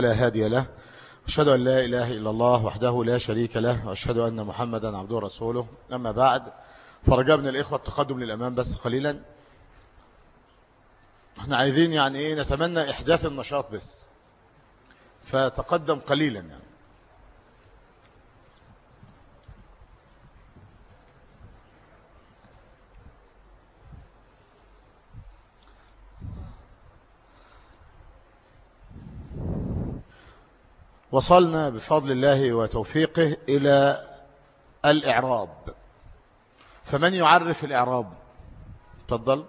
لا هادي له أشهد أن لا إله إلا الله وحده لا شريك له وأشهد أن محمدا عبده ورسوله. أما بعد فرجاء من الإخوة التقدم للأمام بس قليلا. إحنا عايزين يعني إيه نتمنى إحداث النشاط بس فتقدم قليلا يعني. وصلنا بفضل الله وتوفيقه إلى الإعراب. فمن يعرف الإعراب؟ تفضل.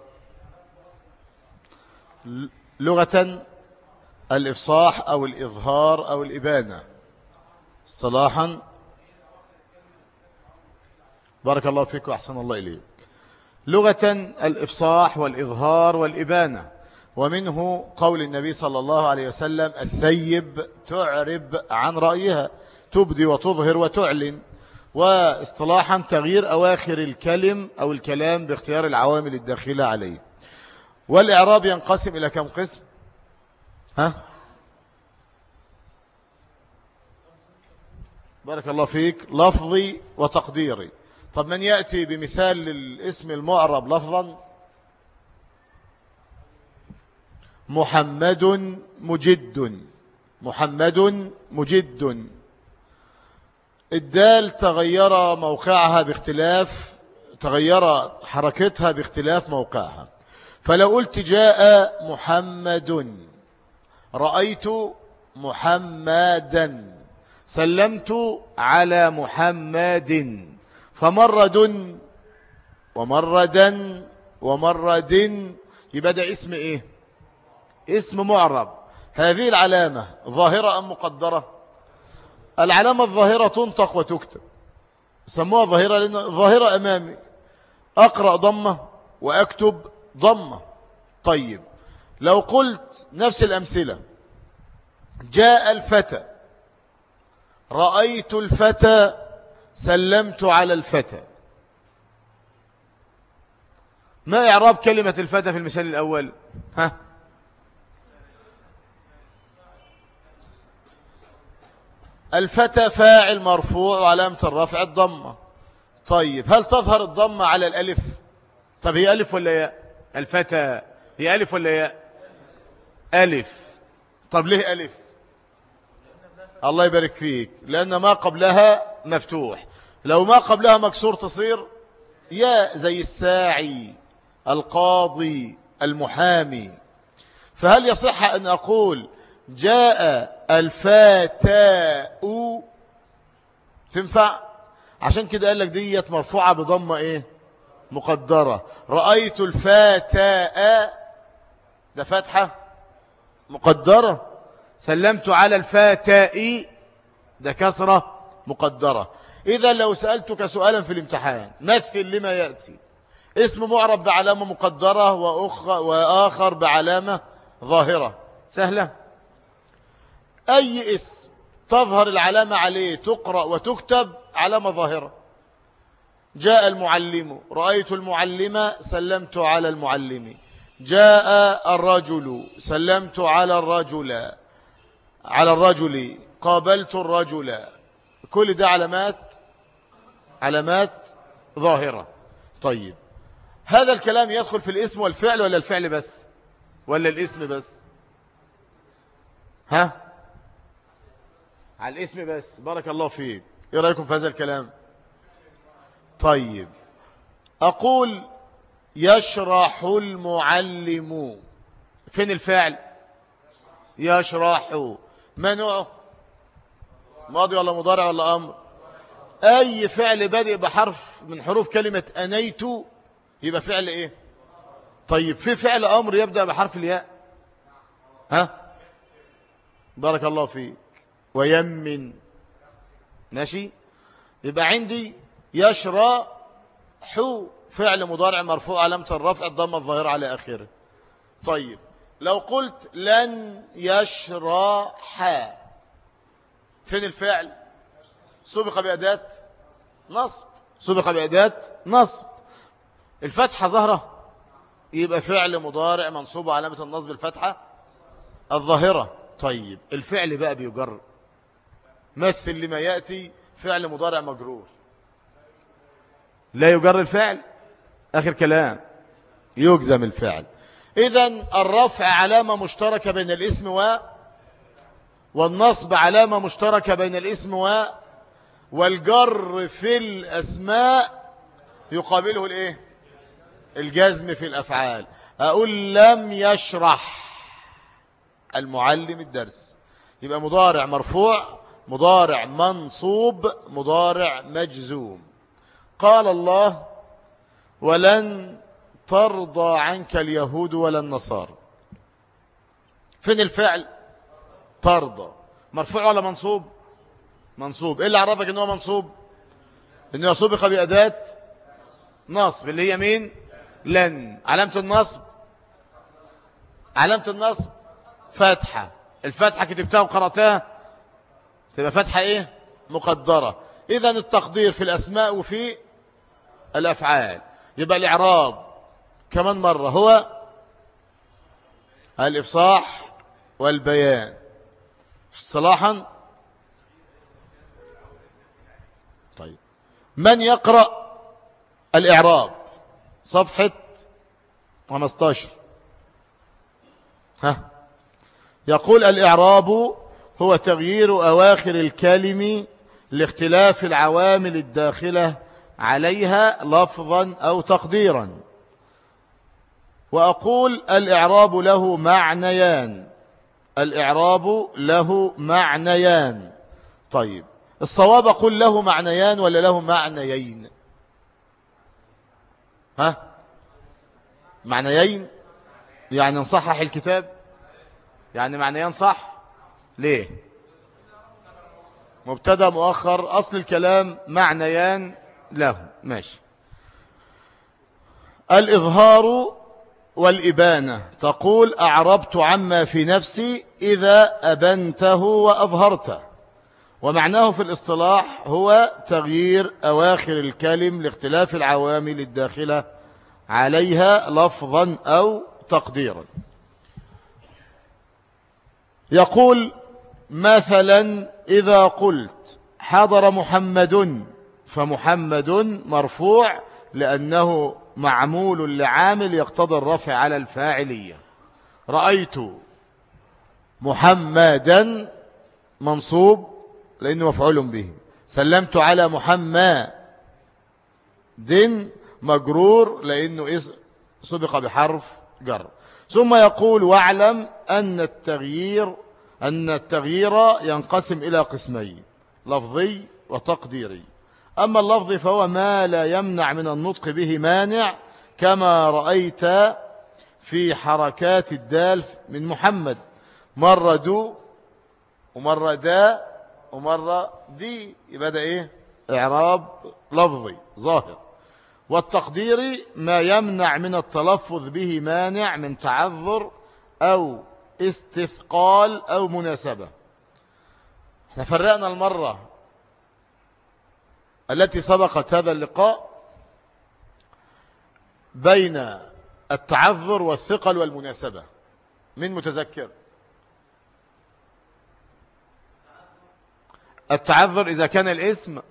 لغة الإفصاح أو الإظهار أو الإبانة. اصطلاحا بارك الله فيك وأحسن الله إليك. لغة الإفصاح والإظهار والإبانة. ومنه قول النبي صلى الله عليه وسلم الثيب تعرب عن رأيها تبدي وتظهر وتعلن. واصطلاحا تغيير أواخر الكلم أو الكلام باختيار العوامل الداخلة عليه. والإعراب ينقسم إلى كم قسم؟ ها؟ بارك الله فيك. لفظي وتقديري. طب من يأتي بمثال للاسم المعرب لفظا؟ محمد مجد. محمد مجد. الدال تغير موقعها باختلاف تغير حركتها باختلاف موقعها. فلو قلت جاء محمد رأيت محمدا. سلمت على محمد. فمرد ومردا ومرد. يبقى ده اسم إيه؟ اسم معرب. هذه العلامة ظاهرة أم مقدرة؟ العلامة الظاهرة تنطق وتكتب. سموها ظاهرة لأن ظاهرة أمامي. أقرأ ضمة وأكتب ضمة. طيب. لو قلت نفس الأمثلة. جاء الفتى. رأيت الفتى. سلمت على الفتى. ما إعراب كلمة الفتى في المثال الأول؟ ها؟ الفتى فاعل مرفوع وعلامة الرفع الضمة. طيب هل تظهر الضمة على الألف؟ طب هي ألف ولا ياء؟ الفتى هي ألف ولا ياء؟ ألف. طب ليه ألف؟ الله يبارك فيك لأن ما قبلها مفتوح. لو ما قبلها مكسور تصير ياء زي الساعي القاضي المحامي. فهل يصح أن أقول جاء الفتاء تنفع؟ عشان كده قال لك ديت مرفوعة بضمة إيه؟ مقدرة. رأيت الفتاء ده فتحة مقدرة. سلمت على الفتاء ده كسرة مقدرة. إذا لو سألتك سؤالا في الامتحان مثل لما يأتي. اسم معرب بعلامة مقدرة وآخر بعلامة ظاهرة. سهلة؟ أي اسم تظهر العلامة عليه تقرأ وتكتب علامة ظاهرة. جاء المعلم رأيت المعلم سلمت على المعلم. جاء الرجل سلمت على الرجل. على الرجل قابلت الرجل. كل ده علامات علامات ظاهرة. طيب هذا الكلام يدخل في الاسم والفعل ولا الفعل بس؟ ولا الاسم بس؟ ها؟ على الاسم بس. بارك الله فيك. إيه رأيكم في هذا الكلام؟ طيب. أقول يشرح المعلم. فين الفعل؟ يشرح. ما نوعه ماضي ولا مضارع ولا أمر؟ أي فعل بادئ بحرف من حروف كلمة أنيت يبقى فعل إيه؟ طيب في فعل أمر يبدأ بحرف الياء؟ ها؟ بارك الله فيك. ويمن ماشي؟ يبقى عندي يشرح فعل مضارع مرفوع علامة الرفع الضمة الظاهرة على آخره. طيب لو قلت لن يشرح فين الفعل؟ سبق بأداة نصب. سبق بأداة نصب. الفتحة ظهرة يبقى فعل مضارع منصوب علامة النصب الفتحة الظاهرة. طيب الفعل بقى بيجر مثل لما يأتي فعل مضارع مجرور. لا يجر الفعل. آخر كلام. يجزم الفعل. إذا الرفع علامة مشتركة بين الاسم و والنصب علامة مشتركة بين الاسم و والجر في الأسماء يقابله الإيه؟ الجزم في الأفعال. أقول لم يشرح المعلم الدرس. يبقى مضارع مرفوع مضارع منصوب مضارع مجزوم. قال الله ولن ترضى عنك اليهود ولا النصارى. فين الفعل ترضى؟ مرفوع ولا منصوب؟ منصوب. إيه اللي عرفك إن هو منصوب؟ انه سبق بأداة نصب. اللي هي مين؟ لن. علامة النصب؟ علامة النصب؟ فتحة الفتحة كتبتها وقرأتها؟ تبقى فتحة إيه؟ مقدرة. اذا التقدير في الأسماء وفي الأفعال. يبقى الإعراب كمان مرة. هو الإفصاح والبيان. صلاحا؟ طيب. من يقرأ الإعراب؟ صفحة 15 ها. يقول الإعراب هو تغيير أواخر الكلم لاختلاف العوامل الداخلة عليها لفظا أو تقديرا. وأقول الإعراب له معنيان. الإعراب له معنيان. طيب الصواب أقول له معنيان ولا له معنيين؟ ها؟ معنيين؟ يعني نصحح الكتاب؟ يعني معنيان صح؟ ليه؟ مبتدا مؤخر أصل الكلام معنيان له. ماشي. الإظهار والإبانة. تقول أعربت عما في نفسي إذا أبنته وأظهرته ومعناه في الاصطلاح هو تغيير أواخر الكلم لاختلاف العوامل الداخلة عليها لفظا أو تقديرا. يقول مثلا إذا قلت حضر محمد فمحمد مرفوع لأنه معمول لعامل يقتضي الرفع على الفاعلية. رأيت محمدا منصوب لأنه مفعول به. سلمت على محمد مجرور لأنه سبق بحرف جر. ثم يقول واعلم أن التغيير أن التغيير ينقسم إلى قسمين لفظي وتقديري. أما اللفظ فهو ما لا يمنع من النطق به مانع كما رأيت في حركات الدال من محمد. مرة دو ومرة دا ومرة دي. يبقى ده إيه؟ إعراب لفظي ظاهر. والتقدير ما يمنع من التلفظ به مانع من تعذر أو استثقال أو مناسبة. إحنا فرقنا المرة التي سبقت هذا اللقاء بين التعذر والثقل والمناسبة. من متذكر؟ التعذر إذا كان الاسم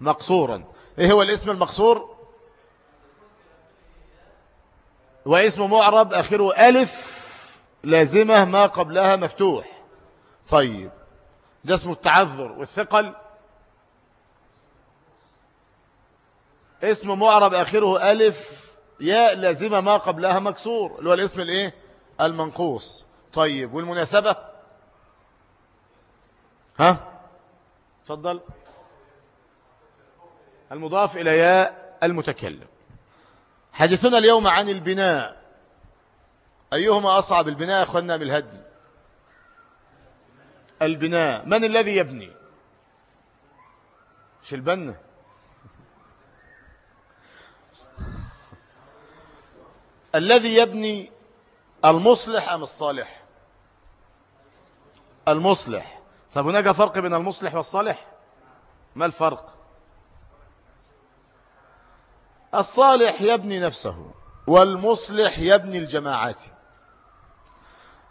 مقصورا. إيه هو الاسم المقصور؟ واسم معرب آخره ألف لازمة ما قبلها مفتوح. طيب ده اسمه التعذر والثقل. اسم معرب آخره ألف ياء لازمة ما قبلها مكسور اللي هو الاسم الإيه؟ المنقوص. طيب والمناسبة؟ ها؟ تفضل المضاف إلى ياء المتكلم. حديثنا اليوم عن البناء. أيهما أصعب البناء يا أخوانا من الهدم؟ البناء. من الذي يبني؟ مش البنة الذي يبني المصلح أم الصالح؟ المصلح. طب هناك فرق بين المصلح والصالح؟ ما الفرق؟ الصالح يبني نفسه والمصلح يبني الجماعات.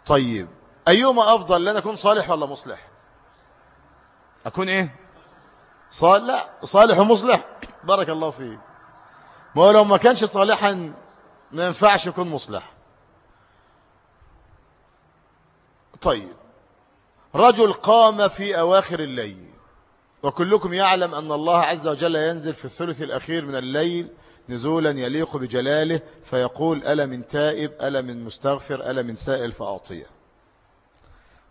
طيب أيهما أفضل لن أكون صالح ولا مصلح؟ أكون إيه؟ صالح صالح ومصلح. بارك الله فيه ما هو لو ما كانش صالحا ما ينفعش يكون مصلح. طيب رجل قام في أواخر الليل. وكلكم يعلم أن الله عز وجل ينزل في الثلث الأخير من الليل نزولا يليق بجلاله فيقول ألا من تائب ألا من مستغفر ألا من سائل فأعطيه.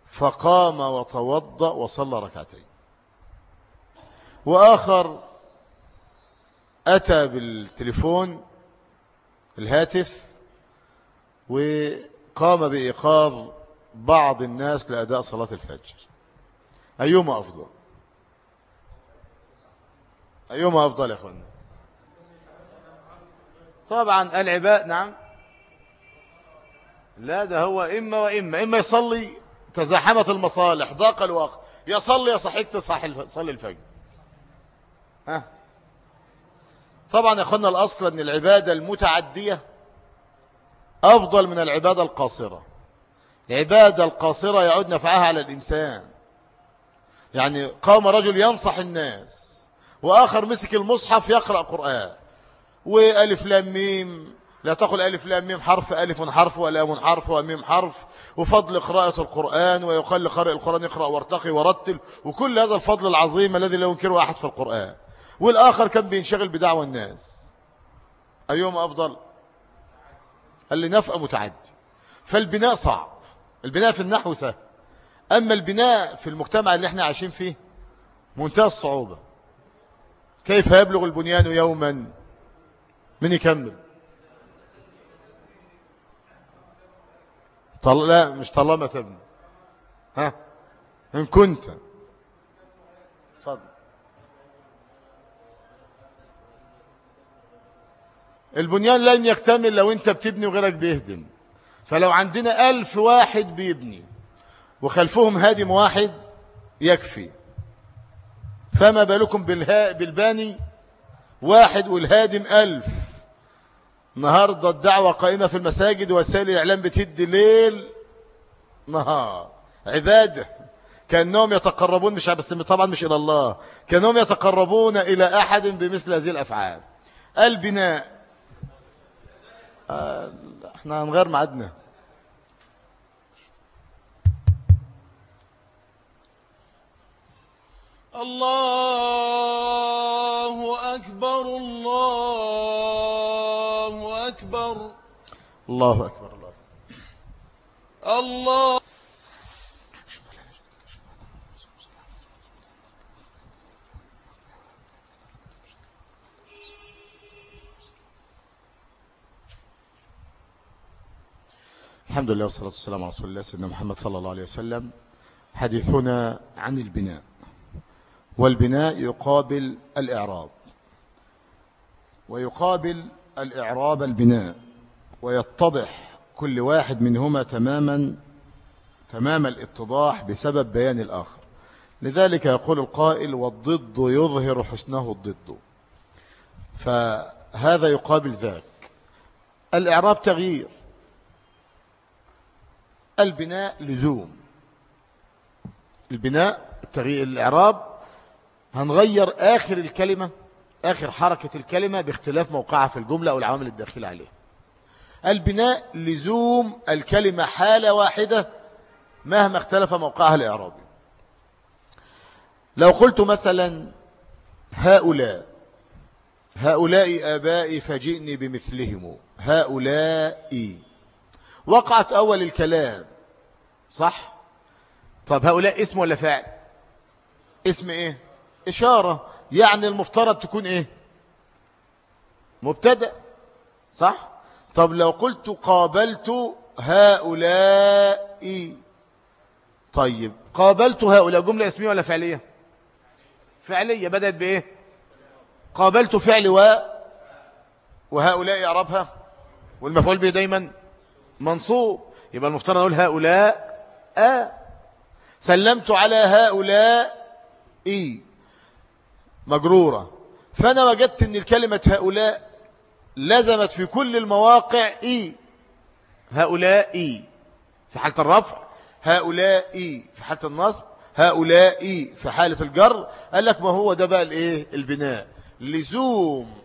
فقام وتوضأ وصلى ركعتين. وآخر أتى بالتليفون الهاتف وقام بإيقاظ بعض الناس لأداء صلاة الفجر. أيهما أفضل؟ أيهما أفضل يا أخوانا طبعا العباء نعم. لا ده هو إما وإما. إما يصلي تزاحمت المصالح ضاق الوقت. يصلي يا صحيح تصلي الفجر. ها؟ طبعا يا أخوانا الأصل أن العبادة المتعدية أفضل من العبادة القاصرة. العبادة القاصرة يعود نفعها على الإنسان. يعني قام رجل ينصح الناس. وآخر مسك المصحف يقرأ قرآن. وألف لام ميم. لا تقل ألف لام ميم حرف ألف حرف ولام حرف وميم حرف. وفضل قراءة القرآن ويقال لقارئ القرآن يقرأ وارتقي ورتل. وكل هذا الفضل العظيم الذي لا ينكره أحد في القرآن. والآخر كان بينشغل بدعوة الناس. أيهم أفضل؟ اللي نفع متعدي. فالبناء صعب. البناء في النحو سهل. أما البناء في المجتمع اللي إحنا عايشين فيه منتهى الصعوبة. كيف يبلغ البنيان يوما؟ من يكمل. طل... لا مش طالما تبني ها؟ إن كنت. تفضل. البنيان لن يكتمل لو أنت بتبني وغيرك بيهدم. فلو عندنا ألف واحد بيبني وخلفهم هادم واحد يكفي. فما بالكم بالباني؟ واحد والهادم ألف. النهاردة الدعوة قائمة في المساجد وسائل الإعلام بتدي ليل نهار. عبادة. كأنهم يتقربون مش بس طبعا مش إلى الله. كأنهم يتقربون إلى أحد بمثل هذه الأفعال. البناء. آه، إحنا هنغير معادنا الله أكبر الله أكبر. الله أكبر الله الله الحمد لله والصلاة والسلام على رسول الله سيدنا محمد صلى الله عليه وسلم. حديثنا عن البناء. والبناء يقابل الإعراب. ويقابل الإعراب البناء ويتضح كل واحد منهما تماما تمام الاتضاح بسبب بيان الآخر. لذلك يقول القائل والضد يظهر حسنه الضد فهذا يقابل ذاك. الإعراب تغيير. البناء لزوم. البناء التغيير الإعراب هنغير آخر الكلمة آخر حركة الكلمة باختلاف موقعها في الجملة أو العوامل الداخلة عليها. البناء لزوم الكلمة حالة واحدة مهما اختلف موقعها الإعرابي لو قلت مثلا هؤلاء هؤلاء آبائي فجئني بمثلهم هؤلاء. وقعت أول الكلام صح؟ طب هؤلاء اسم ولا فاعل؟ اسم إيه؟ إشارة يعني المفترض تكون إيه؟ مبتدأ صح؟ طب لو قلت قابلت هؤلاء طيب قابلت هؤلاء جملة اسمية ولا فعلية؟ فعلية بدأت بإيه؟ قابلت فعل و وهؤلاء يعربها والمفعول به دايما منصوب. يبقى المفترض نقول هؤلاء آه سلمت على هؤلاء إيه مجرورة. فأنا وجدت أن الكلمة هؤلاء لزمت في كل المواقع إي. هؤلاء إي. في حالة الرفع. هؤلاء في حالة النصب. هؤلاء في حالة الجر. قال لك ما هو ده بقى الإيه؟ البناء. لزوم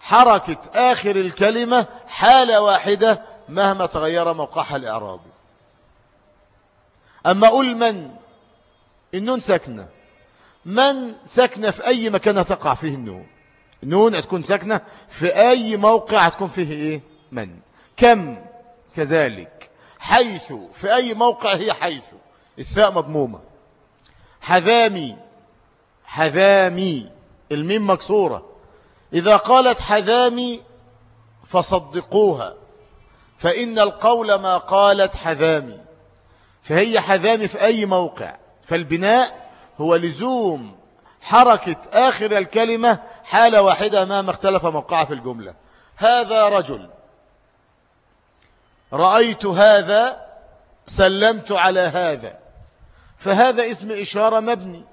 حركة آخر الكلمة حالة واحدة مهما تغير موقعها الإعرابي. أما أقول من النون ساكنة. من ساكنة في أي مكان تقع فيه النون؟ النون هتكون ساكنة في أي موقع هتكون فيه إيه؟ من. كم؟ كذلك. حيث في أي موقع هي حيث. الثاء مضمومة. حذامي. حذامي. الميم مكسورة. إذا قالت حذامي فصدقوها. فإن القول ما قالت حذامي. فهي حذامي في أي موقع. فالبناء هو لزوم حركة آخر الكلمة حالة واحدة ما اختلف موقعها في الجملة. هذا رجل. رأيت هذا سلمت على هذا. فهذا اسم إشارة مبني.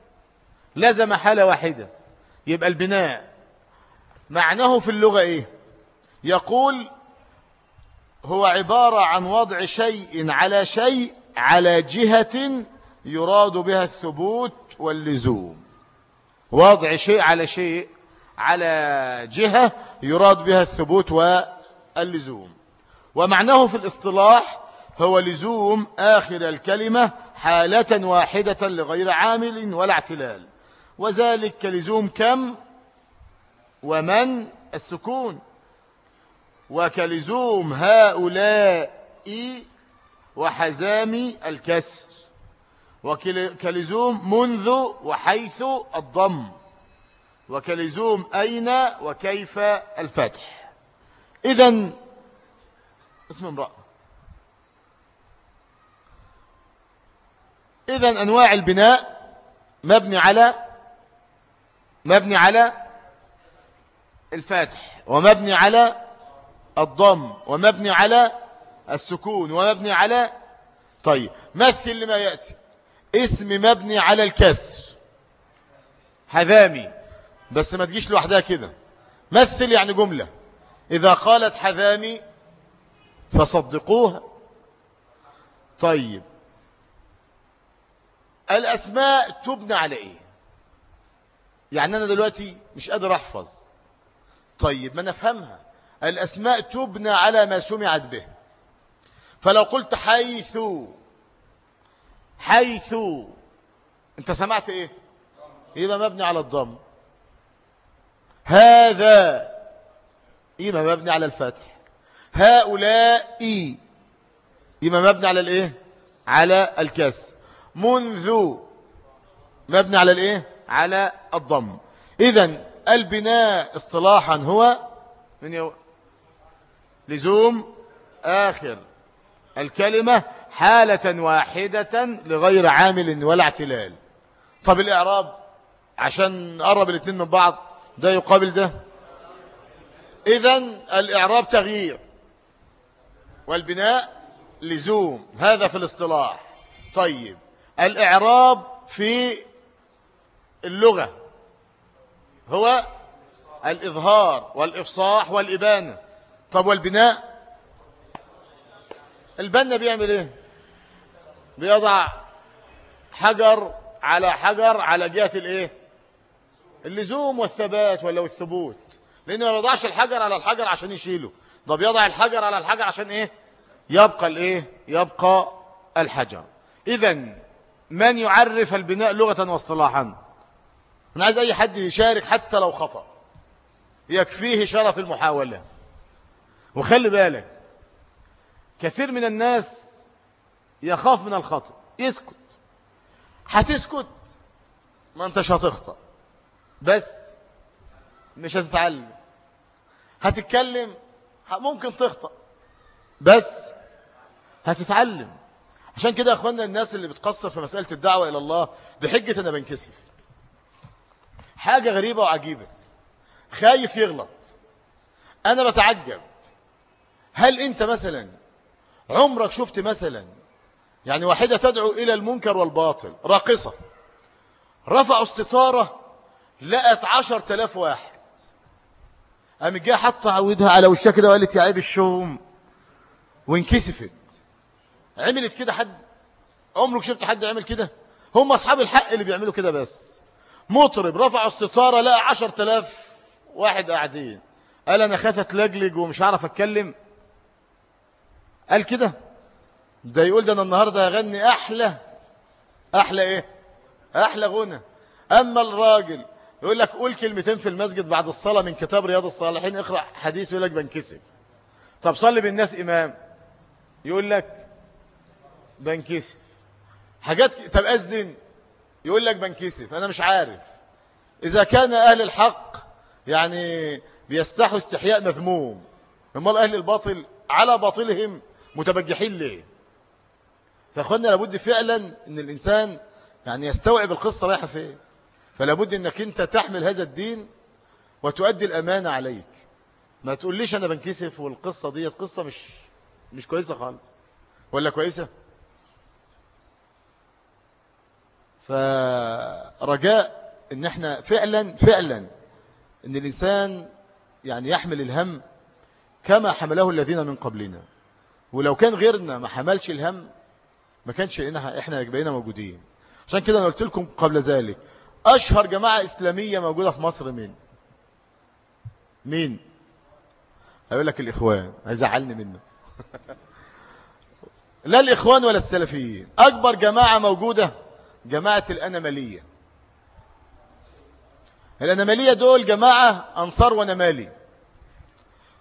لزم حالة واحدة. يبقى البناء. معناه في اللغة إيه؟ يقول هو عبارة عن وضع شيء على شيء على جهة يراد بها الثبوت واللزوم. وضع شيء على شيء على جهة يراد بها الثبوت واللزوم. ومعناه في الاصطلاح هو لزوم آخر الكلمة حالة واحدة لغير عامل ولا اعتلال. وذلك كلزوم كم؟ ومن؟ السكون. وكلزوم هؤلاء وحزام الكسر. وكلزوم منذ وحيث الضم. وكلزوم أين وكيف الفتح. إذن اسم امرأة. إذن أنواع البناء مبني على مبني على الفاتح ومبني على الضم ومبني على السكون ومبني على طيب مثل لما يأتي. اسم مبني على الكسر. حذامي. بس ما تجيش لوحدها كده. مثل يعني جملة. إذا قالت حذامي فصدقوها. طيب. الأسماء تبنى على إيه؟ يعني أنا دلوقتي مش قادر أحفظ. طيب ما نفهمها الأسماء تبنى على ما سمعت به. فلو قلت حيث حيث انت سمعت إيه؟ يبقى مبني على الضم. هذا يبقى مبني على الفتح. هؤلاء يبقى مبني على الايه؟ على الكسر منذ مبني على الايه؟ على الضم. اذا البناء اصطلاحا هو من يو... لزوم آخر. الكلمة حالة واحدة لغير عامل ولا اعتلال. طب الإعراب عشان نقرب الاثنين من بعض ده يقابل ده؟ إذن الإعراب تغيير والبناء لزوم هذا في الاصطلاح. طيب الإعراب في اللغة هو الإظهار والإفصاح والإبانة. طب والبناء؟ البنا بيعمل إيه؟ بيضع حجر على حجر على جهة الايه؟ اللزوم والثبات ولا الثبوت لأنه ما بيضعش الحجر على الحجر عشان يشيله. ده بيضع الحجر على الحجر عشان إيه؟ يبقى الايه؟ يبقى الحجر. اذا من يعرف البناء لغة واصطلاحا؟ أنا عايز أي حد يشارك حتى لو خطأ. يكفيه شرف المحاولة. وخلي بالك كثير من الناس يخاف من الخطأ يسكت. هتسكت. ما انتش هتخطأ. بس مش هتتعلم. هتتكلم ممكن تخطأ. بس هتتعلم. عشان كده يا اخوانا الناس اللي بتقصر في مسألة الدعوة إلى الله بحجة أنا بنكسف. حاجة غريبة وعجيبة. خايف يغلط. أنا بتعجب. هل أنت مثلا عمرك شفت مثلا يعني واحدة تدعو إلى المنكر والباطل. راقصة. رفعوا الستارة لقت عشر تلاف واحد. قامت جاية حاطه عودها على وشها كده وقالت يا عيب الشوم. وانكسفت. عملت كده حد؟ عمرك شفت حد يعمل كده؟ هم أصحاب الحق اللي بيعملوا كده بس. مطرب رفعوا الستارة لقى عشر تلاف واحد قاعدين. قال أنا خاف أتلجلج ومش هعرف أتكلم. قال كده. ده يقول ده أنا النهاردة هغني أحلى أحلى إيه؟ أحلى غنى. أما الراجل يقول لك قول كلمتين في المسجد بعد الصلاة من كتاب رياض الصالحين اقرأ حديث يقول لك بنكسب. طب صلي بالناس إمام. يقول لك بنكسب. حاجات ك... طب أذن. يقول لك بنكسف أنا مش عارف. إذا كان أهل الحق يعني بيستحوا استحياء مذموم أمال أهل الباطل على باطلهم متبجحين ليه؟ فأخوانا لابد فعلا أن الإنسان يعني يستوعب القصة رايحة فين. فلابد أنك أنت تحمل هذا الدين وتؤدي الأمانة عليك. ما تقوليش أنا بنكسف والقصة دي قصة مش مش كويسة خالص. ولا كويسة؟ فرجاء إن إحنا فعلا فعلا إن الإنسان يعني يحمل الهم كما حمله الذين من قبلنا. ولو كان غيرنا ما حملش الهم ما كانش إحنا بقينا موجودين. عشان كده أنا قلت لكم قبل ذلك أشهر جماعة إسلامية موجودة في مصر مين؟ مين؟ هيقول لك الإخوان هيزعلني منه. لا الإخوان ولا السلفيين. أكبر جماعة موجودة جماعة الأنمالية الأنمالية دول جماعة أنصار ونمالي.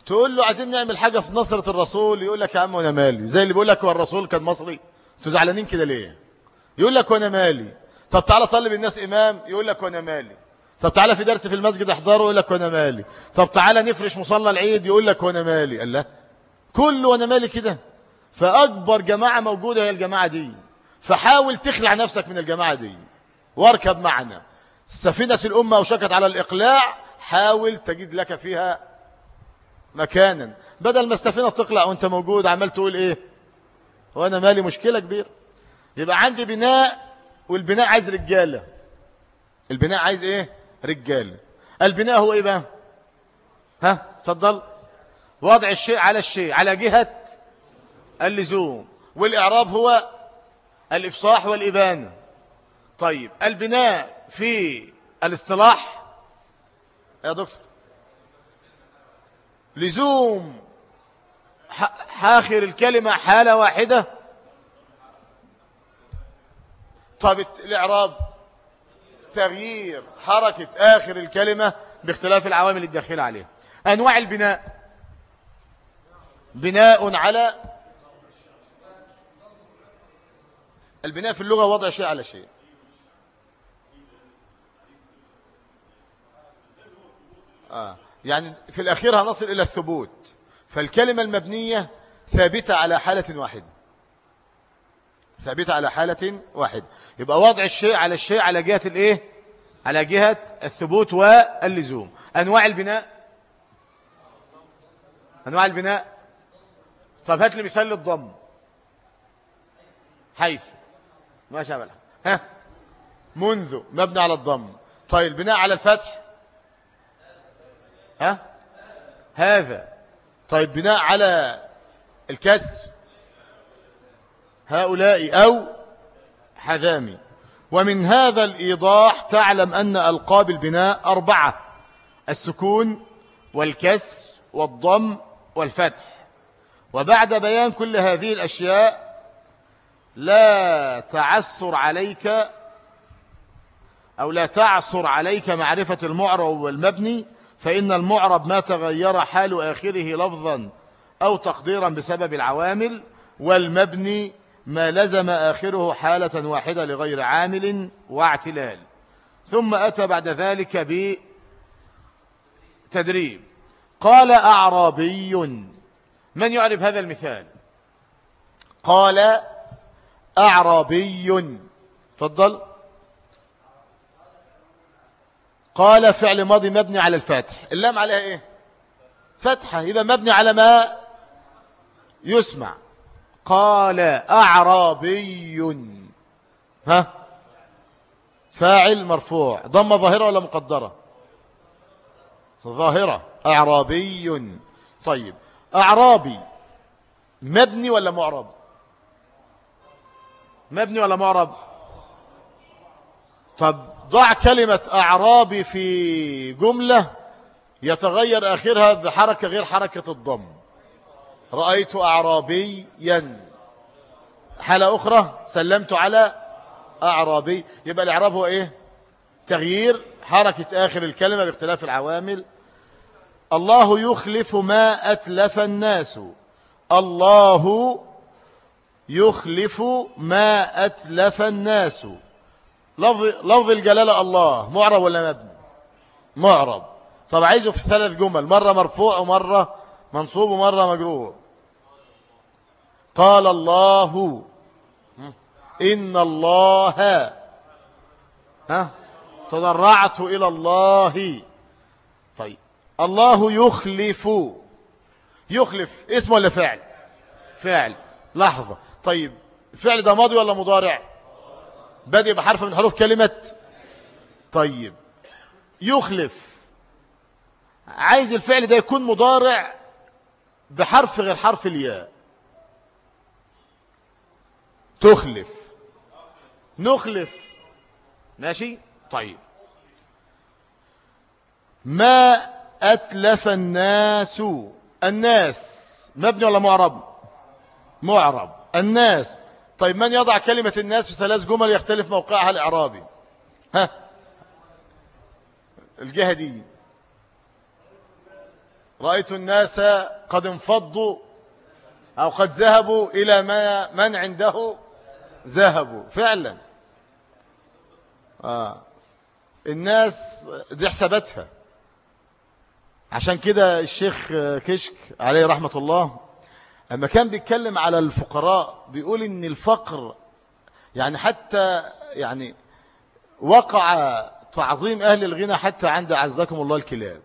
تقول له عايزين نعمل حاجة في نصرة الرسول يقول لك يا عم وأنا مالي زي اللي بيقول لك هو الرسول كان مصري. أنتوا زعلانين كده ليه؟ يقول لك وأنا مالي. طب تعالى صلي بالناس إمام يقول لك وأنا مالي. طب تعالى في درس في المسجد احضره يقول لك وأنا مالي. طب تعالى نفرش مصلى العيد يقول لك وأنا مالي. قال لا. كله وأنا مالي كده. فأكبر جماعة موجودة هي الجماعة دي. فحاول تخلع نفسك من الجماعة دي. واركب معنا. سفينة الأمة وشكت على الإقلاع حاول تجد لك فيها مكانا. بدل ما السفينة تقلع وانت موجود عمال تقول إيه؟ وأنا مالي مشكلة كبيرة. يبقى عندي بناء والبناء عايز رجالة. البناء عايز إيه؟ رجالة. البناء هو إيه بقى؟ ها؟ تفضل وضع الشيء على الشيء على جهة اللزوم. والإعراب هو الإفصاح والإبانة. طيب البناء في الاصطلاح؟ يا دكتور. لزوم. حاخر الكلمة حالة واحدة. طب الإعراب. تغيير حركة آخر الكلمة باختلاف العوامل الداخلة عليها. أنواع البناء. بناء على البناء في اللغة وضع شيء على شيء. آه. يعني في الأخير هنصل إلى الثبوت. فالكلمة المبنية ثابتة على حالة واحدة. ثابتة على حالة واحدة. يبقى وضع الشيء على الشيء على جهة الإيه؟ على جهة الثبوت واللزوم. أنواع البناء. أنواع البناء. طب هات لي مثال للضم. حيث. ما شابه ها؟ منذ. مبني على الضم. طيب البناء على الفتح. ها؟ هذا. طيب بناء على الكسر هؤلاء أو حذامي. ومن هذا الإيضاح تعلم أن ألقاب البناء أربعة السكون والكسر والضم والفتح. وبعد بيان كل هذه الأشياء لا تعسر عليك أو لا تعصر عليك معرفة المعرب والمبني فإن المعرب ما تغير حال آخره لفظا أو تقديرا بسبب العوامل والمبني ما لزم آخره حالة واحدة لغير عامل واعتلال. ثم أتى بعد ذلك بتدريب. قال أعرابي من يعرف هذا المثال؟ قال أعرابي. تفضل. قال فعل ماضي مبني على الفتح اللام عليها إيه؟ فتحة. يبقى مبني على ما؟ يسمع. قال أعرابي. ها؟ فاعل مرفوع. ضم ظاهرة ولا مقدرة؟ ظاهرة. أعرابي. طيب. أعرابي. مبني ولا معرب؟ مبني ولا معرب؟ طب ضع كلمة أعرابي في جملة يتغير آخرها بحركة غير حركة الضم. رأيت أعرابيا. حالة أخرى سلمت على أعرابي. يبقى الإعراب هو إيه؟ تغيير حركة آخر الكلمة باختلاف العوامل. الله يخلف ما أتلف الناس. الله يخلف ما أتلف الناس. لفظ, لفظ الجلالة الله. معرب ولا مبني؟ معرب. طب عايزه في ثلاث جمل. مرة مرفوع ومرة منصوب ومرة مجرور. قال الله. إن الله. ها؟ تضرعت إلى الله. طيب. الله يخلف. يخلف. اسم ولا فعل؟ فعل. لحظة. طيب. الفعل ده ماضي ولا مضارع؟ بادئ بحرف من حروف كلمة طيب. يخلف. عايز الفعل ده يكون مضارع بحرف غير حرف الياء. تخلف. نخلف. ماشي؟ طيب. ما أتلف الناس؟ الناس. مبني ولا معرب؟ معرب. الناس. طيب من يضع كلمة الناس في ثلاث جمل يختلف موقعها الإعرابي؟ ها؟ الجهة دي رأيت الناس قد انفضوا أو قد ذهبوا إلى ما من عنده ذهبوا. فعلا. آه. الناس دي حساباتها. عشان كده الشيخ كشك عليه رحمة الله أما كان بيتكلم على الفقراء بيقول إن الفقر يعني حتى يعني وقع تعظيم أهل الغنى حتى عند عزكم الله الكلاب.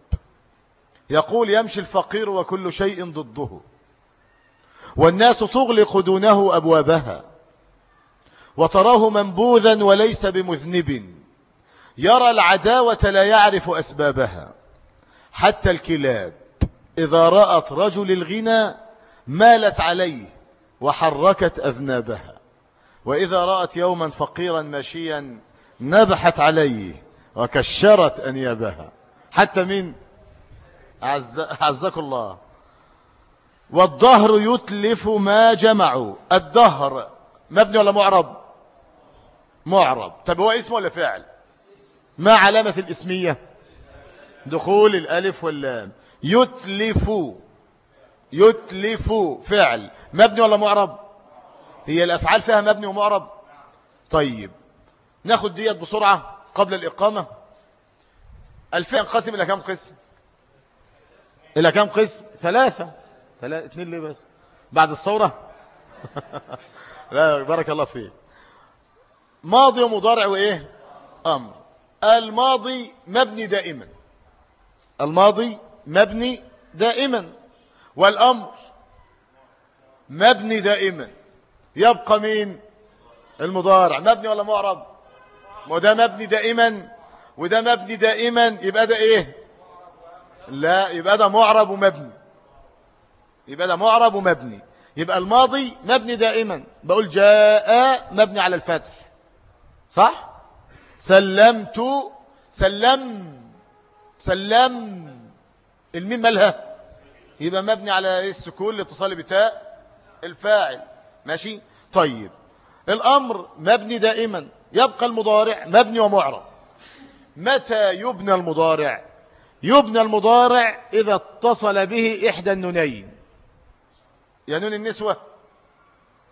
يقول يمشي الفقير وكل شيء ضده. والناس تغلق دونه أبوابها. وتراه منبوذا وليس بمذنب. يرى العداوة لا يعرف أسبابها. حتى الكلاب إذا رأت رجل الغنى مالت عليه وحركت أذنابها. وإذا رأت يوما فقيرا ماشيا نبحت عليه وكشرت أنيابها. حتى من؟ عز... عزك الله. والظهر يتلف ما جمعوا. الدهر مبني ولا معرب؟ معرب. طب هو اسم ولا فعل؟ ما علامة الإسمية؟ دخول الألف واللام. يتلف. يتلف فعل. مبني ولا معرب؟ هي الأفعال فيها مبني ومعرب. طيب ناخد ديت بسرعة قبل الإقامة. الفعل ينقسم إلى كم قسم؟ إلى كم قسم؟ ثلاثة. ثلاثة اثنين ليه بس؟ بعد الثورة؟ لا بارك الله فيك. ماضي ومضارع وإيه؟ أمر. الماضي مبني دائما. الماضي مبني دائما. والأمر مبني دائما. يبقى مين؟ المضارع. مبني ولا معرب؟ وده مبني دائما. وده مبني دائما يبقى ده إيه؟ لا يبقى ده معرب ومبني. يبقى ده معرب ومبني. يبقى الماضي مبني دائما. بقول جاء مبني على الفتح. صح؟ سلمت سلم سلم. الميم مالها؟ يبقى مبني على السكون لاتصال بتاء الفاعل. ماشي؟ طيب. الأمر مبني دائما. يبقى المضارع مبني ومعرب. متى يبنى المضارع؟ يبنى المضارع إذا اتصل به إحدى النونين. يا نون النسوة.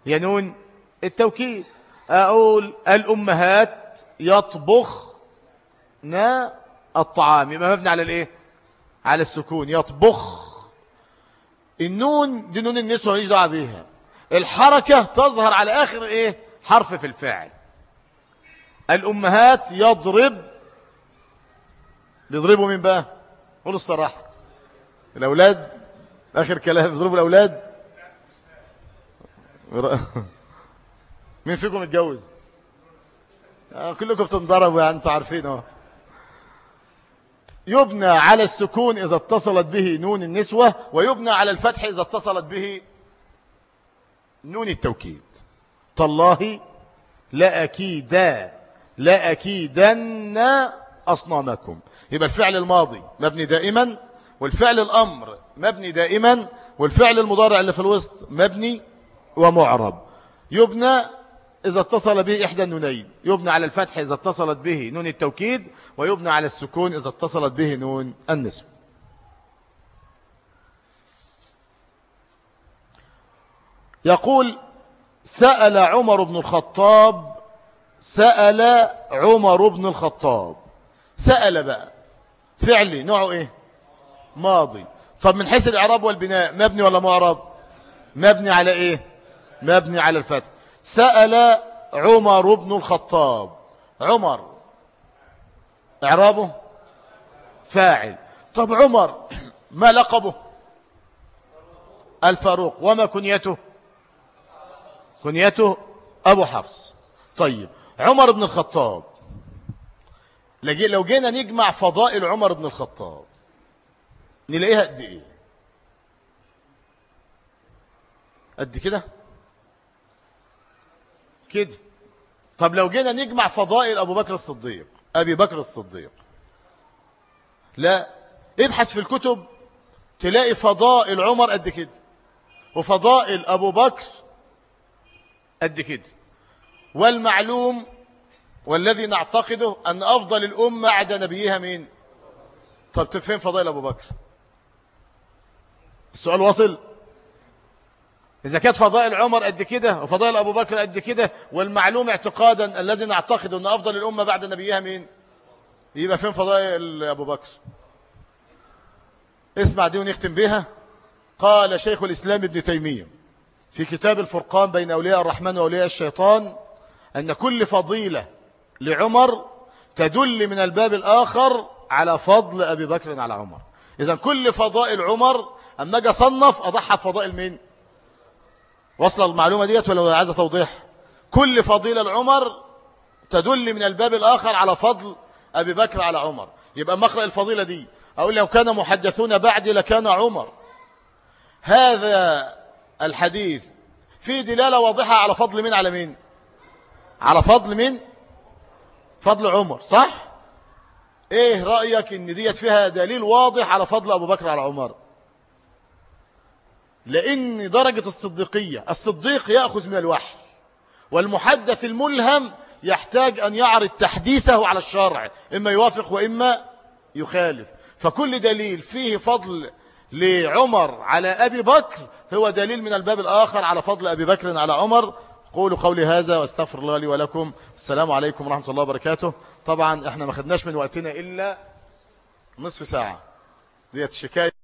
يا نون التوكيد. أقول الأمهات يطبخنا الطعام. يبقى مبني على الإيه؟ على السكون. يطبخ النون دي نون النسوة ماليش دعوة بيها. الحركة تظهر على آخر إيه؟ حرف في الفاعل. الأمهات يضرب بيضربوا مين بقى؟ قول الصراحة. الأولاد آخر كلام بيضربوا الأولاد. مين فيكم اتجوز آه كلكم بتنضربوا يعني أنتوا عارفين اهو. يبنى على السكون إذا اتصلت به نون النسوة ويبنى على الفتح إذا اتصلت به نون التوكيد. تالله لأكيدا لأكيدن أصنامكم. يبقى الفعل الماضي مبني دائما والفعل الأمر مبني دائما والفعل المضارع اللي في الوسط مبني ومعرب. يبنى إذا اتصل به إحدى النونين. يبنى على الفتح إذا اتصلت به نون التوكيد ويبنى على السكون إذا اتصلت به نون النسب. يقول سأل عمر بن الخطاب سأل عمر بن الخطاب. سأل بقى. فعلي نوعه إيه؟ ماضي. طب من حيث الإعراب والبناء مبني ولا معرب مبني على إيه؟ مبني على الفتح. سأل عمر بن الخطاب. عمر. إعرابه؟ فاعل. طب عمر ما لقبه؟ الفاروق. وما كنيته؟ كنيته أبو حفص. طيب عمر بن الخطاب. لو جينا نجمع فضائل عمر بن الخطاب نلاقيها قد إيه؟ قد كده؟ كده. طب لو جينا نجمع فضائل أبو بكر الصديق أبي بكر الصديق. لا ابحث في الكتب تلاقي فضائل عمر قد كده وفضائل أبو بكر قد كده. والمعلوم والذي نعتقده أن أفضل الأمة بعد نبيها مين؟ طب تفهم فضائل أبو بكر؟ السؤال واصل؟ إذا كانت فضائل عمر قد كده وفضائل أبو بكر قد كده والمعلوم اعتقادا الذي نعتقد أن أفضل الأمة بعد نبيها مين؟ يبقى فين فضائل أبو بكر؟ اسمع دي ونختم بها قال شيخ الإسلام ابن تيمية في كتاب الفرقان بين أولياء الرحمن وأولياء الشيطان أن كل فضيلة لعمر تدل من الباب الآخر على فضل أبي بكر على عمر. إذا كل فضائل عمر أما أجي أصنف أضحى بفضائل مين؟ وصل المعلومة ديت ولا عايز توضيح؟ كل فضيلة لعمر تدل من الباب الآخر على فضل أبي بكر على عمر. يبقى مقرأ الفضيلة دي. أقول لو كان محدثون بعدي لكان عمر. هذا الحديث فيه دلالة واضحة على فضل مين على مين؟ على فضل مين فضل عمر صح؟ إيه رأيك إن ديت فيها دليل واضح على فضل أبو بكر على عمر؟ لإن درجة الصديقية الصديق يأخذ من الوحي والمحدث الملهم يحتاج أن يعرض تحديثه على الشرع إما يوافق وإما يخالف. فكل دليل فيه فضل لعمر على أبي بكر هو دليل من الباب الآخر على فضل أبي بكر على عمر. قولوا قولي هذا واستغفر الله لي ولكم. السلام عليكم ورحمة الله وبركاته. طبعا إحنا ما خدناش من وقتنا إلا نصف ساعة. ديت شكاية.